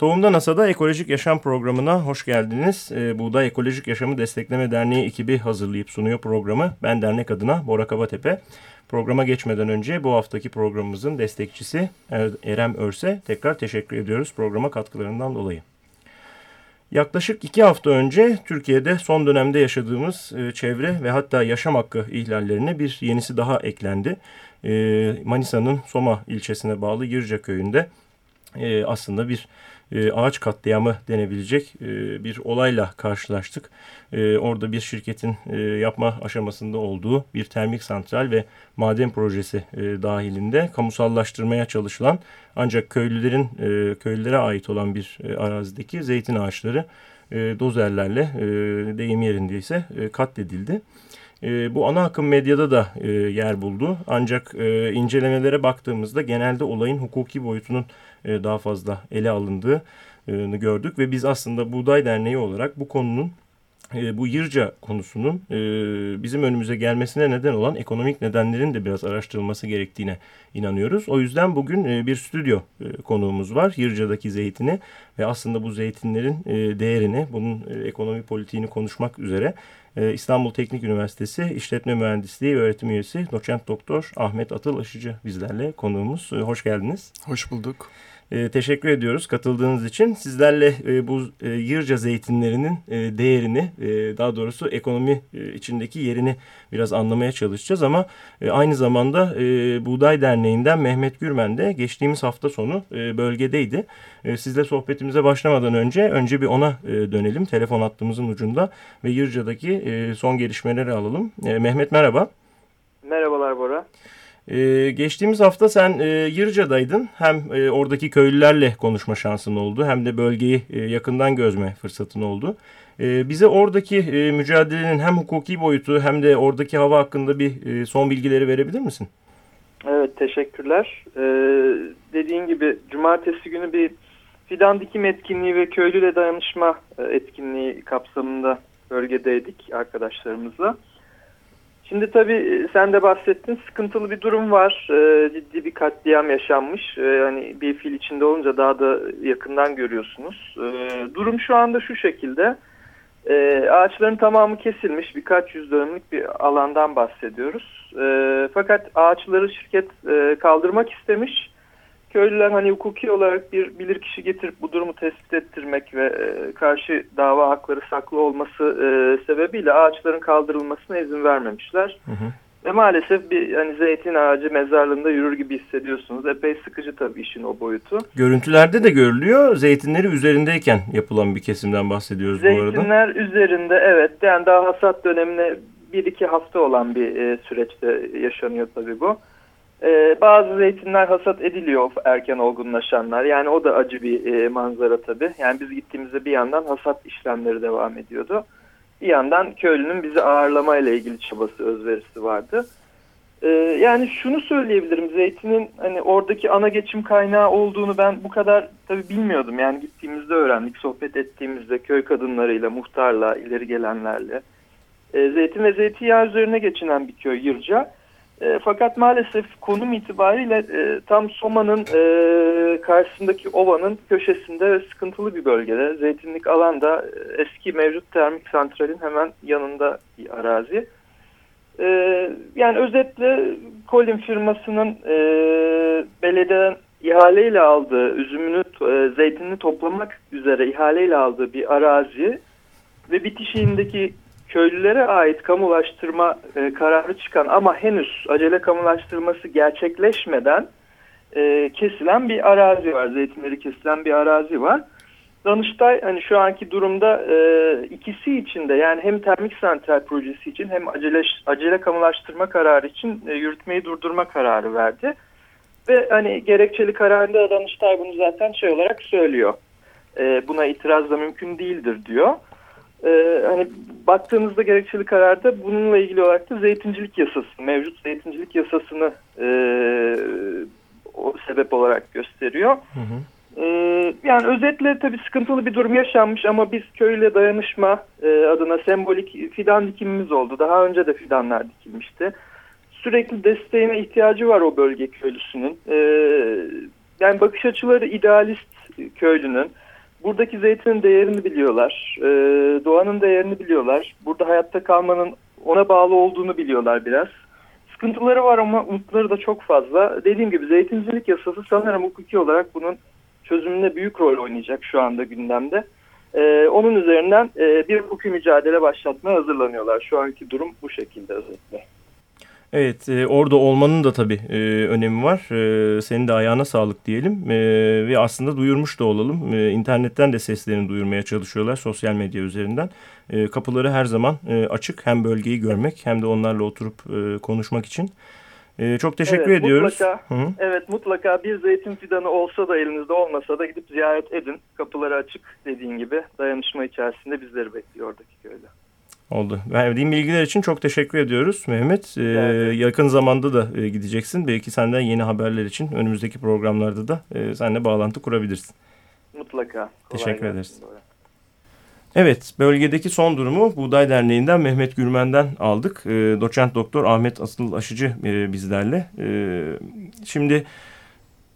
Tohumda NASA'da Ekolojik Yaşam Programı'na hoş geldiniz. E, Buğday Ekolojik Yaşamı Destekleme Derneği ekibi hazırlayıp sunuyor programı. Ben dernek adına Bora Kabatepe. Programa geçmeden önce bu haftaki programımızın destekçisi er Erem Örse tekrar teşekkür ediyoruz programa katkılarından dolayı. Yaklaşık iki hafta önce Türkiye'de son dönemde yaşadığımız e, çevre ve hatta yaşam hakkı ihlallerine bir yenisi daha eklendi. E, Manisa'nın Soma ilçesine bağlı Yırca köyünde e, aslında bir e, ağaç katliamı denebilecek e, bir olayla karşılaştık. E, orada bir şirketin yapma aşamasında olduğu bir termik santral ve maden projesi dahilinde kamusallaştırmaya çalışılan ancak köylülerin köylülere ait olan bir arazideki zeytin ağaçları dozerlerle deyim yerindeyse e, katledildi. Bu ana akım medyada da yer buldu. Ancak incelemelere baktığımızda genelde olayın hukuki boyutunun e, daha fazla ele alındığını gördük. Ve biz aslında Buğday Derneği olarak bu konunun e, bu Yırca konusunun e, bizim önümüze gelmesine neden olan ekonomik nedenlerin de biraz araştırılması gerektiğine inanıyoruz. O yüzden bugün bir stüdyo e, konuğumuz var. Yırca'daki zeytini ve aslında bu zeytinlerin değerini, bunun ekonomi politiğini konuşmak üzere İstanbul Teknik Üniversitesi İşletme Mühendisliği Öğretim Üyesi Doçent Doktor Ahmet Atıl Aşıcı bizlerle konuğumuz. E, hoş geldiniz. Hoş bulduk. E, teşekkür ediyoruz katıldığınız için. Sizlerle e, bu e, yırca zeytinlerinin e, değerini, e, daha doğrusu ekonomi e, içindeki yerini biraz anlamaya çalışacağız. Ama e, aynı zamanda e, Buğday Derneği'nden Mehmet Gürmen de geçtiğimiz hafta sonu e, bölgedeydi. E, sizle sohbetimize başlamadan önce önce bir ona e, dönelim. Telefon hattımızın ucunda ve Yırca'daki e, son gelişmeleri alalım. E, Mehmet merhaba. Merhabalar Bora. Ee, geçtiğimiz hafta sen e, Yırca'daydın. Hem e, oradaki köylülerle konuşma şansın oldu hem de bölgeyi e, yakından gözme fırsatın oldu. E, bize oradaki e, mücadelenin hem hukuki boyutu hem de oradaki hava hakkında bir e, son bilgileri verebilir misin? Evet teşekkürler. Ee, dediğin gibi cumartesi günü bir fidan dikim etkinliği ve köylüyle dayanışma e, etkinliği kapsamında bölgedeydik arkadaşlarımızla. Şimdi tabii e, sen de bahsettin sıkıntılı bir durum var. E, ciddi bir katliam yaşanmış. E, hani bir fil içinde olunca daha da yakından görüyorsunuz. E, durum şu anda şu şekilde. Ağaçların tamamı kesilmiş. Birkaç yüz dönümlük bir alandan bahsediyoruz. Fakat ağaçları şirket kaldırmak istemiş köylüler hani hukuki olarak bir bilirkişi getirip bu durumu tespit ettirmek ve e, karşı dava hakları saklı olması e, sebebiyle ağaçların kaldırılmasına izin vermemişler. Hı hı. Ve maalesef bir hani zeytin ağacı mezarlığında yürür gibi hissediyorsunuz. Epey sıkıcı tabii işin o boyutu. Görüntülerde de görülüyor. Zeytinleri üzerindeyken yapılan bir kesimden bahsediyoruz Zeytinler bu arada. Zeytinler üzerinde evet. Yani daha hasat dönemine bir iki hafta olan bir e, süreçte yaşanıyor tabii bu. Ee, bazı zeytinler hasat ediliyor erken olgunlaşanlar. Yani o da acı bir e, manzara tabii. Yani biz gittiğimizde bir yandan hasat işlemleri devam ediyordu. Bir yandan köylünün bizi ağırlamayla ilgili çabası, özverisi vardı. Ee, yani şunu söyleyebilirim. Zeytinin hani oradaki ana geçim kaynağı olduğunu ben bu kadar tabii bilmiyordum. Yani gittiğimizde öğrendik, sohbet ettiğimizde köy kadınlarıyla, muhtarla, ileri gelenlerle. Ee, zeytin ve zeytinyağı üzerine geçinen bir köy Yırca. E, fakat maalesef konum itibariyle e, tam Soma'nın e, karşısındaki ovanın köşesinde ve sıkıntılı bir bölgede. Zeytinlik alanda e, eski mevcut termik santralin hemen yanında bir arazi. E, yani özetle Colin firmasının e, belediyeden ihaleyle aldığı, üzümünü, e, zeytinini toplamak üzere ihaleyle aldığı bir arazi ve bitişiğindeki köylülere ait kamulaştırma e, kararı çıkan ama henüz acele kamulaştırması gerçekleşmeden e, kesilen bir arazi var. Zeytinleri kesilen bir arazi var. Danıştay hani şu anki durumda e, ikisi için de yani hem termik santral projesi için hem acele, acele kamulaştırma kararı için e, yürütmeyi durdurma kararı verdi. Ve hani gerekçeli kararında Danıştay bunu zaten şey olarak söylüyor. E, buna itiraz da mümkün değildir diyor e, hani baktığımızda gerekçeli kararda bununla ilgili olarak da zeytincilik yasası, mevcut zeytincilik yasasını e, o sebep olarak gösteriyor. Hı hı. E, yani özetle tabii sıkıntılı bir durum yaşanmış ama biz köyle dayanışma e, adına sembolik fidan dikimimiz oldu. Daha önce de fidanlar dikilmişti. Sürekli desteğine ihtiyacı var o bölge köylüsünün. E, yani bakış açıları idealist köylünün buradaki zeytinin değerini biliyorlar. E, doğanın değerini biliyorlar. Burada hayatta kalmanın ona bağlı olduğunu biliyorlar biraz. Sıkıntıları var ama umutları da çok fazla. Dediğim gibi zeytincilik yasası sanırım hukuki olarak bunun çözümünde büyük rol oynayacak şu anda gündemde. Ee, onun üzerinden e, bir hukuki mücadele başlatmaya hazırlanıyorlar. Şu anki durum bu şekilde özetle. Evet e, orada olmanın da tabii e, önemi var. E, senin de ayağına sağlık diyelim. E, ve aslında duyurmuş da olalım. E, internetten de seslerini duyurmaya çalışıyorlar sosyal medya üzerinden. E, kapıları her zaman e, açık. Hem bölgeyi görmek hem de onlarla oturup e, konuşmak için. E, çok teşekkür evet, ediyoruz. Mutlaka, Hı -hı. Evet mutlaka bir zeytin fidanı olsa da elinizde olmasa da gidip ziyaret edin. Kapıları açık dediğin gibi dayanışma içerisinde bizleri bekliyor oradaki köyde. Oldu. Verdiğim bilgiler için çok teşekkür ediyoruz Mehmet. Ee, yakın zamanda da e, gideceksin. Belki senden yeni haberler için önümüzdeki programlarda da e, seninle bağlantı kurabilirsin. Mutlaka. Kolay teşekkür ederiz. Evet, bölgedeki son durumu Buğday Derneği'nden Mehmet Gürmen'den aldık. E, doçent doktor Ahmet Asıl Aşıcı e, bizlerle. E, şimdi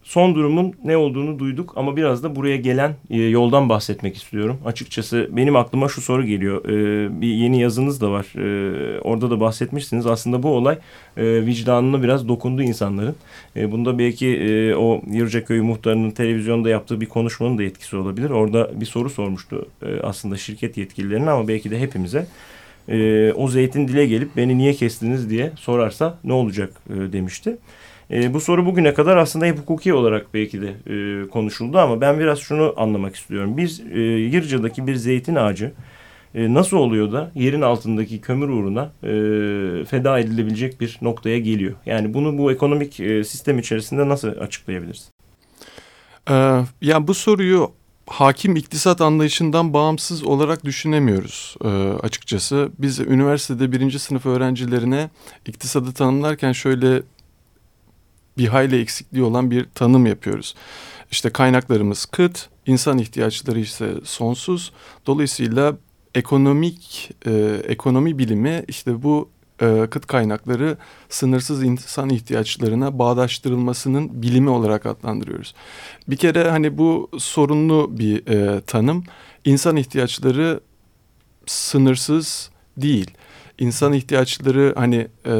son durumun ne olduğunu duyduk ama biraz da buraya gelen e, yoldan bahsetmek istiyorum. Açıkçası benim aklıma şu soru geliyor. E, bir yeni yazınız da var. E, orada da bahsetmişsiniz. Aslında bu olay e, vicdanına biraz dokundu insanların. E, bunda belki e, o Yırcaköy muhtarının televizyonda yaptığı bir konuşmanın da etkisi olabilir. Orada bir soru sormuştu e, aslında şirket yetkililerine ama belki de hepimize. E, o zeytin dile gelip beni niye kestiniz diye sorarsa ne olacak e, demişti. E, bu soru bugüne kadar aslında hep hukuki olarak belki de e, konuşuldu ama ben biraz şunu anlamak istiyorum. Biz e, Yırca'daki bir zeytin ağacı e, nasıl oluyor da yerin altındaki kömür uğruna e, feda edilebilecek bir noktaya geliyor? Yani bunu bu ekonomik e, sistem içerisinde nasıl açıklayabiliriz? Ee, yani bu soruyu hakim iktisat anlayışından bağımsız olarak düşünemiyoruz e, açıkçası. Biz üniversitede birinci sınıf öğrencilerine iktisadı tanımlarken şöyle bir hayli eksikliği olan bir tanım yapıyoruz. İşte kaynaklarımız kıt, insan ihtiyaçları ise sonsuz. Dolayısıyla ekonomik e, ekonomi bilimi işte bu e, kıt kaynakları sınırsız insan ihtiyaçlarına bağdaştırılmasının bilimi olarak adlandırıyoruz. Bir kere hani bu sorunlu bir e, tanım. İnsan ihtiyaçları sınırsız değil. İnsan ihtiyaçları hani e,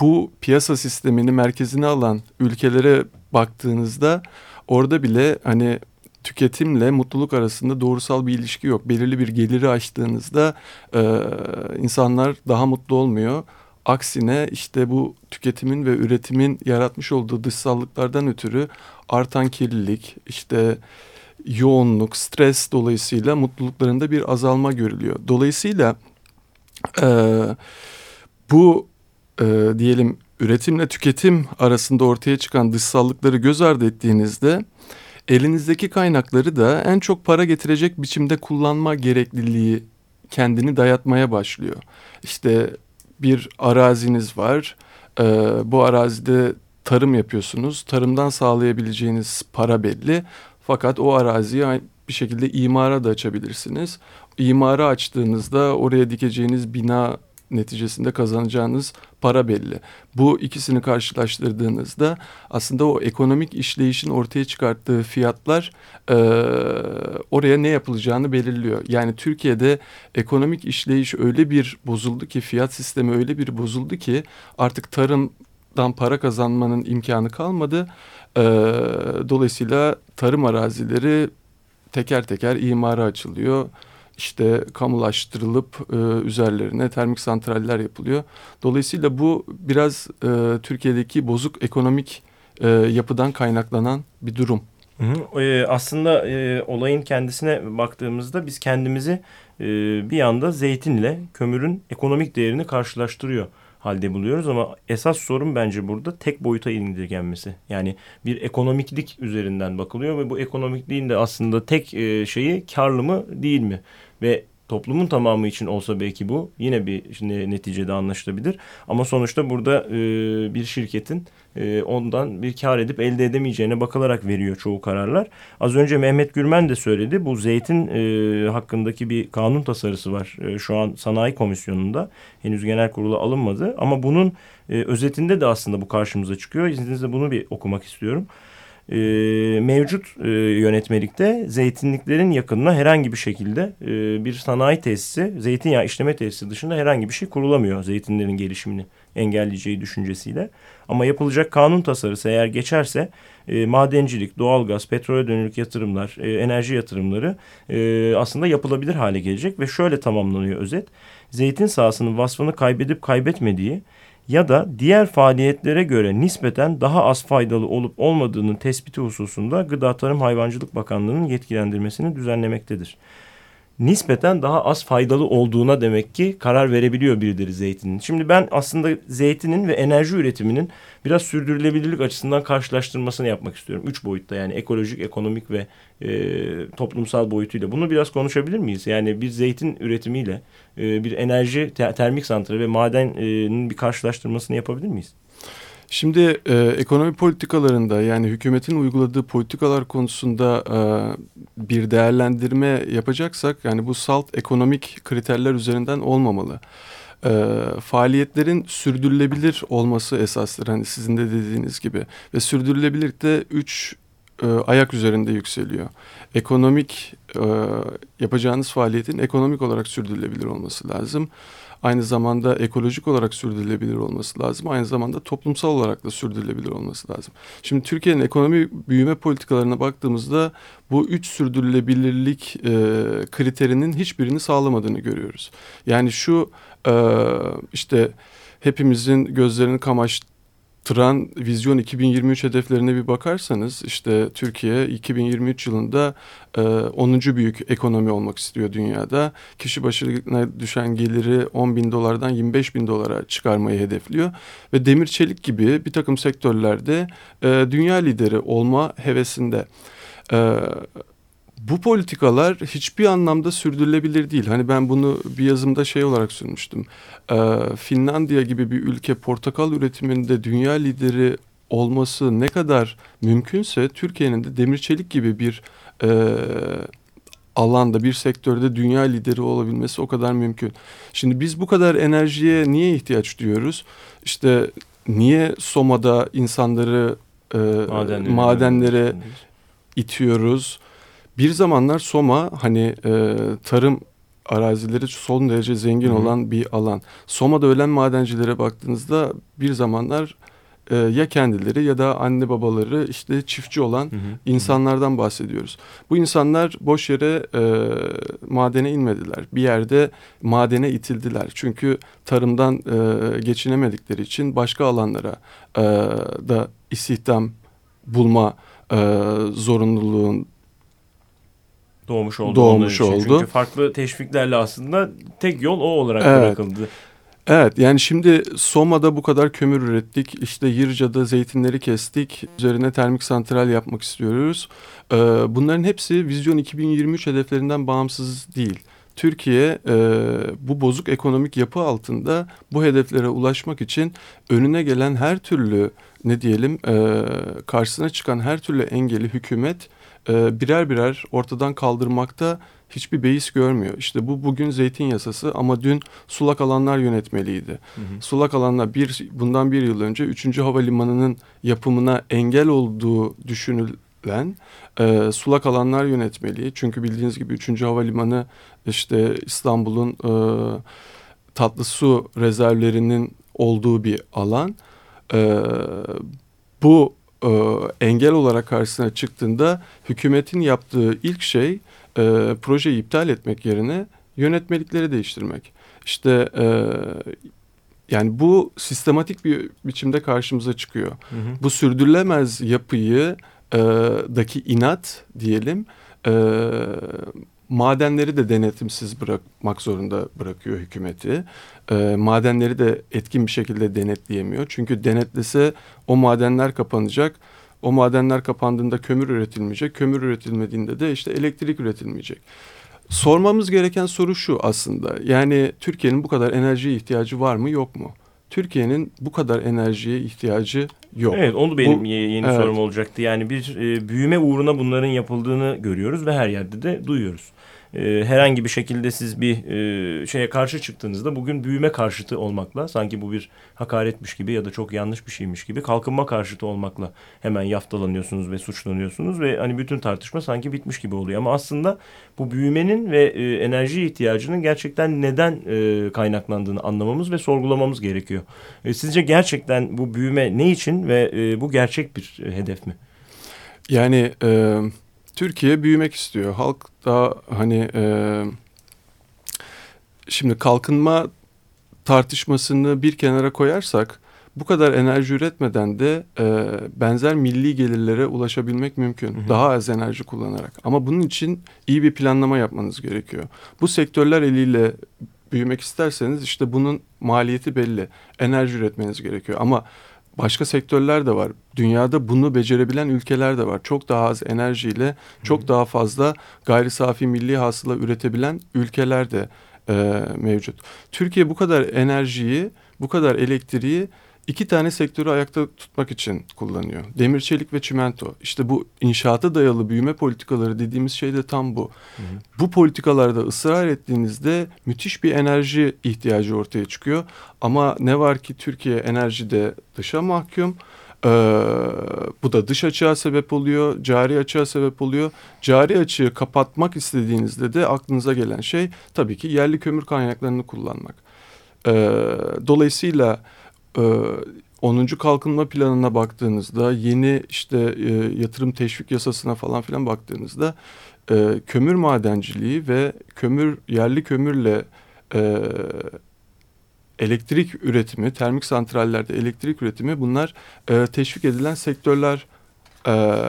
bu piyasa sistemini merkezine alan ülkelere baktığınızda orada bile hani tüketimle mutluluk arasında doğrusal bir ilişki yok. Belirli bir geliri açtığınızda e, insanlar daha mutlu olmuyor. Aksine işte bu tüketimin ve üretimin yaratmış olduğu dışsallıklardan ötürü artan kirlilik, işte yoğunluk, stres dolayısıyla mutluluklarında bir azalma görülüyor. Dolayısıyla e, bu e, diyelim üretimle tüketim arasında ortaya çıkan dışsallıkları göz ardı ettiğinizde elinizdeki kaynakları da en çok para getirecek biçimde kullanma gerekliliği kendini dayatmaya başlıyor. İşte bir araziniz var. E, bu arazide tarım yapıyorsunuz. Tarımdan sağlayabileceğiniz para belli. Fakat o araziyi bir şekilde imara da açabilirsiniz. İmara açtığınızda oraya dikeceğiniz bina neticesinde kazanacağınız para belli. Bu ikisini karşılaştırdığınızda aslında o ekonomik işleyişin ortaya çıkarttığı fiyatlar e, oraya ne yapılacağını belirliyor. Yani Türkiye'de ekonomik işleyiş öyle bir bozuldu ki fiyat sistemi öyle bir bozuldu ki artık tarımdan para kazanmanın imkanı kalmadı. E, dolayısıyla tarım arazileri teker teker imara açılıyor işte kamulaştırılıp e, üzerlerine termik santraller yapılıyor. Dolayısıyla bu biraz e, Türkiye'deki bozuk ekonomik e, yapıdan kaynaklanan bir durum. Hı hı. E, aslında e, olayın kendisine baktığımızda biz kendimizi e, bir anda zeytinle kömürün ekonomik değerini karşılaştırıyor halde buluyoruz ama esas sorun bence burada tek boyuta indirgenmesi. Yani bir ekonomiklik üzerinden bakılıyor ve bu ekonomikliğin de aslında tek e, şeyi karlı mı değil mi? Ve toplumun tamamı için olsa belki bu yine bir şimdi neticede anlaşılabilir. Ama sonuçta burada e, bir şirketin e, ondan bir kar edip elde edemeyeceğine bakılarak veriyor çoğu kararlar. Az önce Mehmet Gürmen de söyledi. Bu zeytin e, hakkındaki bir kanun tasarısı var. E, şu an sanayi komisyonunda henüz genel kurula alınmadı. Ama bunun e, özetinde de aslında bu karşımıza çıkıyor. İzninizle bunu bir okumak istiyorum. E, mevcut e, yönetmelikte zeytinliklerin yakınına herhangi bir şekilde e, bir sanayi tesisi, zeytinyağı işleme tesisi dışında herhangi bir şey kurulamıyor zeytinlerin gelişimini engelleyeceği düşüncesiyle. Ama yapılacak kanun tasarısı eğer geçerse e, madencilik, doğalgaz, petrole dönük yatırımlar, e, enerji yatırımları e, aslında yapılabilir hale gelecek ve şöyle tamamlanıyor özet. Zeytin sahasının vasfını kaybedip kaybetmediği ya da diğer faaliyetlere göre nispeten daha az faydalı olup olmadığının tespiti hususunda Gıda Tarım Hayvancılık Bakanlığı'nın yetkilendirmesini düzenlemektedir nispeten daha az faydalı olduğuna demek ki karar verebiliyor birileri zeytinin. Şimdi ben aslında zeytinin ve enerji üretiminin biraz sürdürülebilirlik açısından karşılaştırmasını yapmak istiyorum. Üç boyutta yani ekolojik, ekonomik ve e, toplumsal boyutuyla. Bunu biraz konuşabilir miyiz? Yani bir zeytin üretimiyle e, bir enerji te termik santrali ve madenin bir karşılaştırmasını yapabilir miyiz? Şimdi e, ekonomi politikalarında yani hükümetin uyguladığı politikalar konusunda e, bir değerlendirme yapacaksak yani bu salt ekonomik kriterler üzerinden olmamalı. E, faaliyetlerin sürdürülebilir olması esastır hani sizin de dediğiniz gibi ve sürdürülebilirlik de üç e, ayak üzerinde yükseliyor. Ekonomik e, yapacağınız faaliyetin ekonomik olarak sürdürülebilir olması lazım aynı zamanda ekolojik olarak sürdürülebilir olması lazım. Aynı zamanda toplumsal olarak da sürdürülebilir olması lazım. Şimdi Türkiye'nin ekonomi büyüme politikalarına baktığımızda bu üç sürdürülebilirlik e, kriterinin hiçbirini sağlamadığını görüyoruz. Yani şu e, işte hepimizin gözlerini kamaştı Tran Vizyon 2023 hedeflerine bir bakarsanız işte Türkiye 2023 yılında e, 10. büyük ekonomi olmak istiyor dünyada. Kişi başına düşen geliri 10 bin dolardan 25 bin dolara çıkarmayı hedefliyor. Ve demir çelik gibi bir takım sektörlerde e, dünya lideri olma hevesinde. E, bu politikalar hiçbir anlamda sürdürülebilir değil. Hani ben bunu bir yazımda şey olarak sunmuştum. Ee, Finlandiya gibi bir ülke portakal üretiminde dünya lideri olması ne kadar mümkünse Türkiye'nin de demir çelik gibi bir e, alanda bir sektörde dünya lideri olabilmesi o kadar mümkün. Şimdi biz bu kadar enerjiye niye ihtiyaç duyuyoruz? İşte niye Soma'da insanları e, madenlere, madenlere itiyoruz? Bir zamanlar Soma hani e, tarım arazileri son derece zengin Hı-hı. olan bir alan. Soma'da ölen madencilere baktığınızda bir zamanlar e, ya kendileri ya da anne babaları işte çiftçi olan Hı-hı. insanlardan bahsediyoruz. Bu insanlar boş yere e, madene inmediler. Bir yerde madene itildiler. Çünkü tarımdan e, geçinemedikleri için başka alanlara e, da istihdam bulma e, zorunluluğun doğmuş oldu. Doğmuş oldu. Çünkü farklı teşviklerle aslında tek yol o olarak evet. bırakıldı. Evet yani şimdi Soma'da bu kadar kömür ürettik. İşte Yırca'da zeytinleri kestik. Üzerine termik santral yapmak istiyoruz. Ee, bunların hepsi Vizyon 2023 hedeflerinden bağımsız değil. Türkiye e, bu bozuk ekonomik yapı altında bu hedeflere ulaşmak için önüne gelen her türlü ne diyelim e, karşısına çıkan her türlü engeli hükümet e, birer birer ortadan kaldırmakta hiçbir beis görmüyor. İşte bu bugün zeytin yasası ama dün sulak alanlar yönetmeliydi. Hı hı. Sulak alanlar bir bundan bir yıl önce 3. havalimanının yapımına engel olduğu düşünülen e, sulak alanlar yönetmeliği. Çünkü bildiğiniz gibi 3. havalimanı işte İstanbul'un e, tatlı su rezervlerinin olduğu bir alan. E, bu e, engel olarak karşısına çıktığında hükümetin yaptığı ilk şey e, projeyi iptal etmek yerine yönetmelikleri değiştirmek. İşte e, yani bu sistematik bir biçimde karşımıza çıkıyor. Hı hı. Bu sürdürülemez yapıyı e, daki inat diyelim e, madenleri de denetimsiz bırakmak zorunda bırakıyor hükümeti. E, madenleri de etkin bir şekilde denetleyemiyor. Çünkü denetlese o madenler kapanacak. O madenler kapandığında kömür üretilmeyecek. Kömür üretilmediğinde de işte elektrik üretilmeyecek. Sormamız gereken soru şu aslında. Yani Türkiye'nin bu kadar enerjiye ihtiyacı var mı yok mu? Türkiye'nin bu kadar enerjiye ihtiyacı yok. Evet onu benim bu, yeni evet. sorum olacaktı. Yani bir e, büyüme uğruna bunların yapıldığını görüyoruz ve her yerde de duyuyoruz. E, herhangi bir şekilde siz bir e, şeye karşı çıktığınızda bugün büyüme karşıtı olmakla sanki bu bir hakaretmiş gibi ya da çok yanlış bir şeymiş gibi kalkınma karşıtı olmakla hemen yaftalanıyorsunuz ve suçlanıyorsunuz ve hani bütün tartışma sanki bitmiş gibi oluyor ama aslında bu büyümenin ve e, enerji ihtiyacının gerçekten neden e, kaynaklandığını anlamamız ve sorgulamamız gerekiyor. E, sizce gerçekten bu büyüme ne için ve e, bu gerçek bir e, hedef mi? Yani e, Türkiye büyümek istiyor. Halk da hani e, şimdi kalkınma tartışmasını bir kenara koyarsak bu kadar enerji üretmeden de e, benzer milli gelirlere ulaşabilmek mümkün. Hı hı. Daha az enerji kullanarak. Ama bunun için iyi bir planlama yapmanız gerekiyor. Bu sektörler eliyle büyümek isterseniz işte bunun maliyeti belli. Enerji üretmeniz gerekiyor. Ama başka sektörler de var. Dünyada bunu becerebilen ülkeler de var. Çok daha az enerjiyle çok daha fazla gayri safi milli hasıla üretebilen ülkeler de e, mevcut. Türkiye bu kadar enerjiyi, bu kadar elektriği iki tane sektörü ayakta tutmak için kullanıyor. Demir, çelik ve çimento. İşte bu inşaata dayalı büyüme politikaları dediğimiz şey de tam bu. Hı hı. Bu politikalarda ısrar ettiğinizde müthiş bir enerji ihtiyacı ortaya çıkıyor. Ama ne var ki Türkiye enerjide dışa mahkum. Ee, bu da dış açığa sebep oluyor, cari açığa sebep oluyor. Cari açığı kapatmak istediğinizde de aklınıza gelen şey tabii ki yerli kömür kaynaklarını kullanmak. Ee, dolayısıyla 10. E, kalkınma planına baktığınızda yeni işte e, yatırım teşvik yasasına falan filan baktığınızda e, kömür madenciliği ve kömür yerli kömürle e, elektrik üretimi, termik santrallerde elektrik üretimi bunlar e, teşvik edilen sektörler e,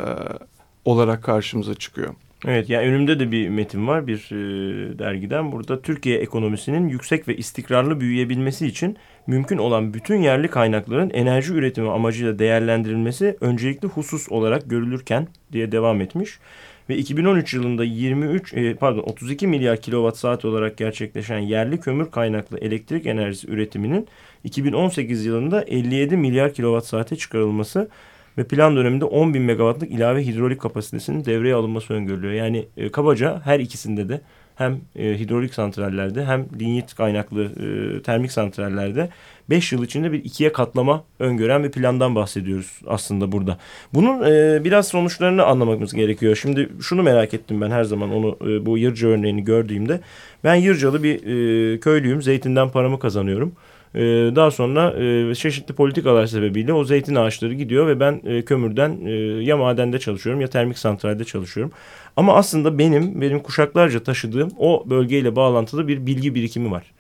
olarak karşımıza çıkıyor. Evet yani önümde de bir metin var bir e, dergiden. Burada Türkiye ekonomisinin yüksek ve istikrarlı büyüyebilmesi için mümkün olan bütün yerli kaynakların enerji üretimi amacıyla değerlendirilmesi öncelikli husus olarak görülürken diye devam etmiş. Ve 2013 yılında 23 e, pardon 32 milyar kilowatt saat olarak gerçekleşen yerli kömür kaynaklı elektrik enerjisi üretiminin 2018 yılında 57 milyar kilowatt saate çıkarılması ve plan döneminde 10 bin megawattlık ilave hidrolik kapasitesinin devreye alınması öngörülüyor. Yani e, kabaca her ikisinde de hem e, hidrolik santrallerde hem linyit kaynaklı e, termik santrallerde 5 yıl içinde bir ikiye katlama öngören bir plandan bahsediyoruz aslında burada. Bunun e, biraz sonuçlarını anlamamız gerekiyor. Şimdi şunu merak ettim ben her zaman onu e, bu Yırca örneğini gördüğümde. Ben Yırcalı bir e, köylüyüm. Zeytinden paramı kazanıyorum. E, daha sonra e, çeşitli politikalar sebebiyle o zeytin ağaçları gidiyor ve ben e, kömürden e, ya madende çalışıyorum ya termik santralde çalışıyorum. Ama aslında benim benim kuşaklarca taşıdığım o bölgeyle bağlantılı bir bilgi birikimi var.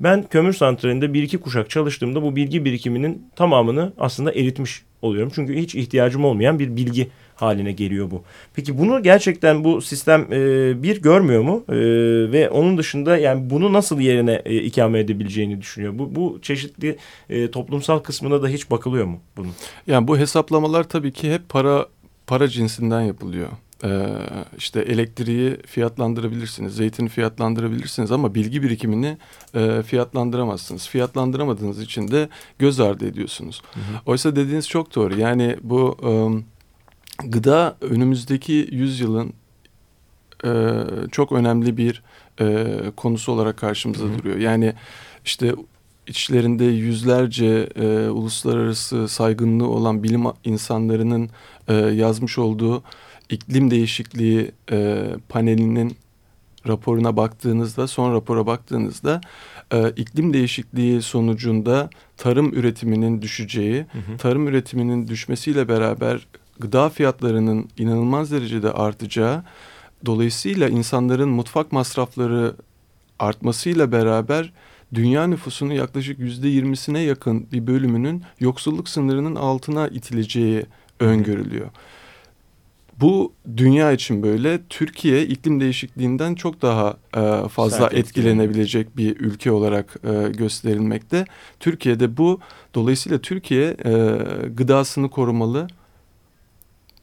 Ben kömür santralinde bir iki kuşak çalıştığımda bu bilgi birikiminin tamamını aslında eritmiş oluyorum. Çünkü hiç ihtiyacım olmayan bir bilgi haline geliyor bu. Peki bunu gerçekten bu sistem e, bir görmüyor mu? E, ve onun dışında yani bunu nasıl yerine e, ikame edebileceğini düşünüyor. Bu, bu çeşitli e, toplumsal kısmına da hiç bakılıyor mu bunun? Yani bu hesaplamalar tabii ki hep para para cinsinden yapılıyor. Ee, işte elektriği fiyatlandırabilirsiniz, zeytini fiyatlandırabilirsiniz ama bilgi birikimini e, fiyatlandıramazsınız. Fiyatlandıramadığınız için de göz ardı ediyorsunuz. Hı hı. Oysa dediğiniz çok doğru. Yani bu e, gıda önümüzdeki yüzyılın e, çok önemli bir e, konusu olarak karşımıza hı hı. duruyor. Yani işte içlerinde yüzlerce e, uluslararası saygınlığı olan bilim insanlarının e, yazmış olduğu iklim değişikliği e, panelinin raporuna baktığınızda, son rapora baktığınızda e, iklim değişikliği sonucunda tarım üretiminin düşeceği, hı hı. tarım üretiminin düşmesiyle beraber gıda fiyatlarının inanılmaz derecede artacağı, dolayısıyla insanların mutfak masrafları artmasıyla beraber dünya nüfusunun yaklaşık yüzde yirmisine yakın bir bölümünün yoksulluk sınırının altına itileceği öngörülüyor. Hı bu dünya için böyle. Türkiye iklim değişikliğinden çok daha e, fazla Sert etkilenebilecek bir ülke olarak e, gösterilmekte. Türkiye'de bu dolayısıyla Türkiye e, gıdasını korumalı.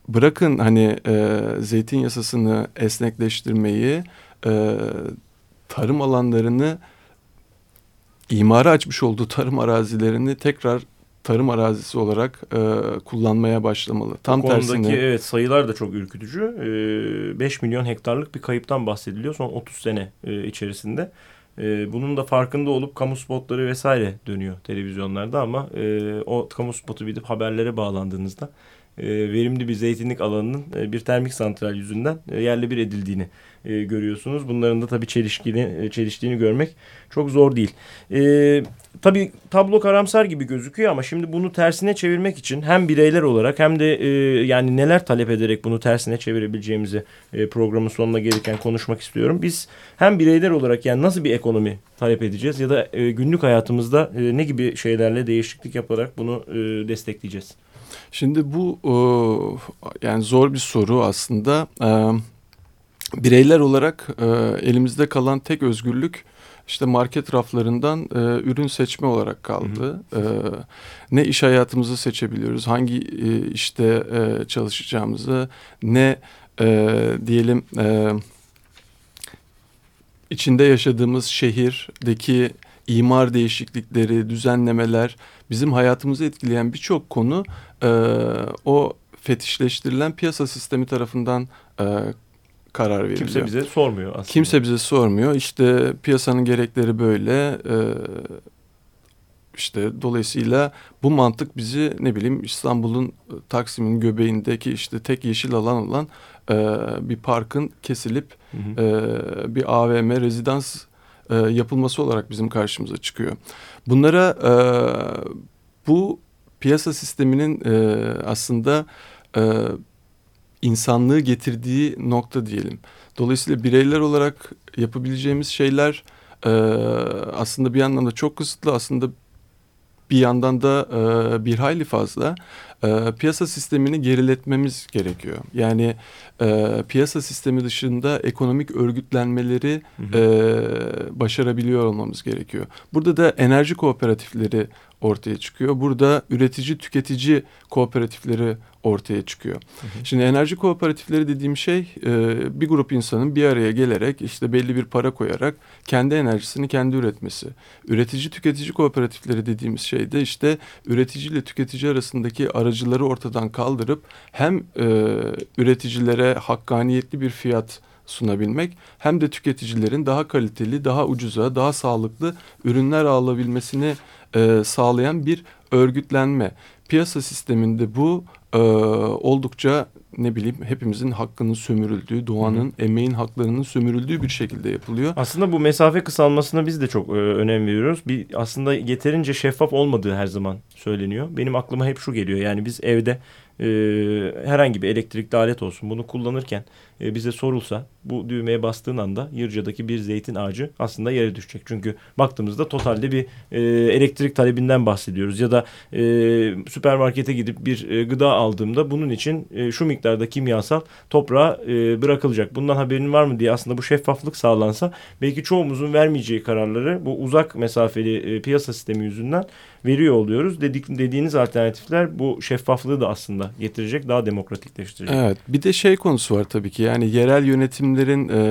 Bırakın hani e, zeytin yasasını esnekleştirmeyi, e, tarım alanlarını imara açmış olduğu tarım arazilerini tekrar tarım arazisi olarak e, kullanmaya başlamalı. Tam Bu konudaki tersine. evet sayılar da çok ürkütücü. E, 5 milyon hektarlık bir kayıptan bahsediliyor son 30 sene e, içerisinde. E, bunun da farkında olup kamu spotları vesaire dönüyor televizyonlarda ama e, o kamu spotu gidip haberlere bağlandığınızda verimli bir zeytinlik alanının e, bir termik santral yüzünden e, yerle bir edildiğini e, görüyorsunuz. Bunların da tabii çelişkili, e, çeliştiğini görmek çok zor değil. E, tabii tablo karamsar gibi gözüküyor ama şimdi bunu tersine çevirmek için hem bireyler olarak hem de e, yani neler talep ederek bunu tersine çevirebileceğimizi e, programın sonuna gelirken konuşmak istiyorum. Biz hem bireyler olarak yani nasıl bir ekonomi talep edeceğiz ya da e, günlük hayatımızda e, ne gibi şeylerle değişiklik yaparak bunu e, destekleyeceğiz? Şimdi bu e, yani zor bir soru aslında. E, bireyler olarak e, elimizde kalan tek özgürlük işte market raflarından e, ürün seçme olarak kaldı. Hı hı. E, ne iş hayatımızı seçebiliyoruz, hangi e, işte e, çalışacağımızı, ne e, diyelim e, içinde yaşadığımız şehirdeki imar değişiklikleri, düzenlemeler, bizim hayatımızı etkileyen birçok konu e, o fetişleştirilen piyasa sistemi tarafından e, karar veriliyor. Kimse bize sormuyor aslında. Kimse bize sormuyor. İşte piyasanın gerekleri böyle. E, işte dolayısıyla bu mantık bizi ne bileyim İstanbul'un Taksim'in göbeğindeki işte tek yeşil alan olan e, bir parkın kesilip hı hı. E, bir AVM rezidans e, yapılması olarak bizim karşımıza çıkıyor. Bunlara e, bu piyasa sisteminin e, aslında e, insanlığı getirdiği nokta diyelim. Dolayısıyla bireyler olarak yapabileceğimiz şeyler e, aslında bir anlamda çok kısıtlı aslında bir yandan da e, bir hayli fazla e, piyasa sistemini geriletmemiz gerekiyor. Yani e, piyasa sistemi dışında ekonomik örgütlenmeleri hı hı. E, başarabiliyor olmamız gerekiyor. Burada da enerji kooperatifleri ortaya çıkıyor. Burada üretici tüketici kooperatifleri ortaya çıkıyor. Hı hı. Şimdi enerji kooperatifleri dediğim şey e, bir grup insanın bir araya gelerek işte belli bir para koyarak kendi enerjisini kendi üretmesi. Üretici tüketici kooperatifleri dediğimiz şey de işte üretici ile tüketici arasındaki aracıları ortadan kaldırıp hem e, üreticilere hakkaniyetli bir fiyat sunabilmek hem de tüketicilerin daha kaliteli, daha ucuza, daha sağlıklı ürünler alabilmesini e, sağlayan bir örgütlenme. Piyasa sisteminde bu e, oldukça ne bileyim hepimizin hakkının sömürüldüğü, doğanın, Hı. emeğin haklarının sömürüldüğü bir şekilde yapılıyor. Aslında bu mesafe kısalmasına biz de çok e, önem veriyoruz. Bir aslında yeterince şeffaf olmadığı her zaman söyleniyor. Benim aklıma hep şu geliyor. Yani biz evde e, herhangi bir elektrikli alet olsun bunu kullanırken e, bize sorulsa bu düğmeye bastığın anda Yırca'daki bir zeytin ağacı aslında yere düşecek. Çünkü baktığımızda totalde bir e, elektrik talebinden bahsediyoruz. Ya da e, süpermarkete gidip bir e, gıda aldığımda bunun için e, şu miktarda kimyasal toprağa e, bırakılacak. Bundan haberin var mı diye aslında bu şeffaflık sağlansa belki çoğumuzun vermeyeceği kararları bu uzak mesafeli e, piyasa sistemi yüzünden veriyor oluyoruz. Dedik, dediğiniz alternatifler bu şeffaflığı da aslında getirecek, daha demokratikleştirecek. Evet, bir de şey konusu var tabii ki. Yani yerel yönetimlerin e,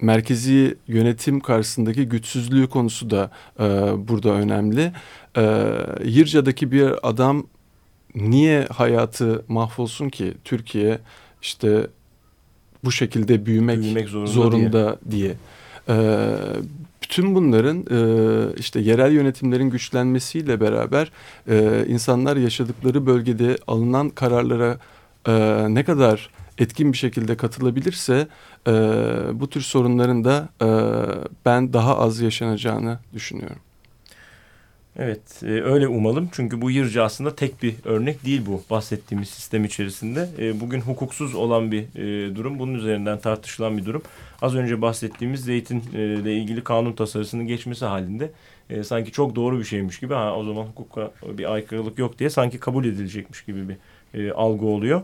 merkezi yönetim karşısındaki güçsüzlüğü konusu da e, burada önemli. E, Yırca'daki bir adam niye hayatı mahvolsun ki Türkiye işte bu şekilde büyümek, büyümek zorunda, zorunda diye. diye. Ee, bütün bunların e, işte yerel yönetimlerin güçlenmesiyle beraber e, insanlar yaşadıkları bölgede alınan kararlara e, ne kadar etkin bir şekilde katılabilirse e, bu tür sorunların da e, ben daha az yaşanacağını düşünüyorum. Evet e, öyle umalım çünkü bu Yırca aslında tek bir örnek değil bu bahsettiğimiz sistem içerisinde. E, bugün hukuksuz olan bir e, durum bunun üzerinden tartışılan bir durum. Az önce bahsettiğimiz zeytinle ilgili kanun tasarısının geçmesi halinde sanki çok doğru bir şeymiş gibi ha, o zaman hukuka bir aykırılık yok diye sanki kabul edilecekmiş gibi bir algı oluyor.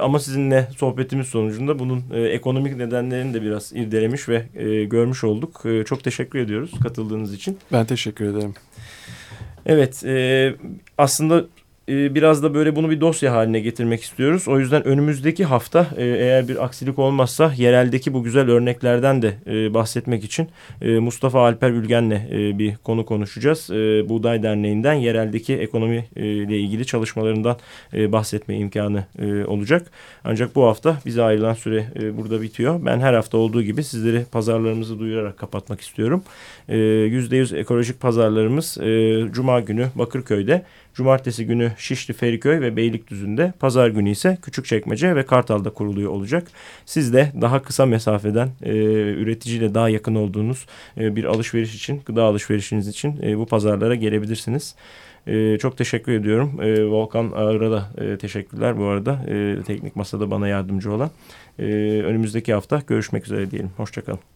Ama sizinle sohbetimiz sonucunda bunun ekonomik nedenlerini de biraz irdelemiş ve görmüş olduk. çok teşekkür ediyoruz katıldığınız için. Ben teşekkür ederim. Evet e, aslında e, biraz da böyle bunu bir dosya haline getirmek istiyoruz. O yüzden önümüzdeki hafta e, eğer bir aksilik olmazsa yereldeki bu güzel örneklerden de e, bahsetmek için e, Mustafa Alper Ülgen'le e, bir konu konuşacağız. E, Buğday Derneği'nden yereldeki ekonomi e, ile ilgili çalışmalarından e, bahsetme imkanı e, olacak. Ancak bu hafta bize ayrılan süre e, burada bitiyor. Ben her hafta olduğu gibi sizleri pazarlarımızı duyurarak kapatmak istiyorum. E, %100 ekolojik pazarlarımız e, Cuma günü Bakırköy'de, Cumartesi günü Şişli, Feriköy ve Beylikdüzü'nde, Pazar günü ise Küçükçekmece ve Kartal'da kuruluyor olacak. Siz de daha kısa mesafeden e, üreticiyle daha yakın olduğunuz e, bir alışveriş için, gıda alışverişiniz için e, bu pazarlara gelebilirsiniz. Ee, çok teşekkür ediyorum. Ee, Volkan Ağır'a da e, teşekkürler bu arada. E, teknik masada bana yardımcı olan. E, önümüzdeki hafta görüşmek üzere diyelim. Hoşçakalın.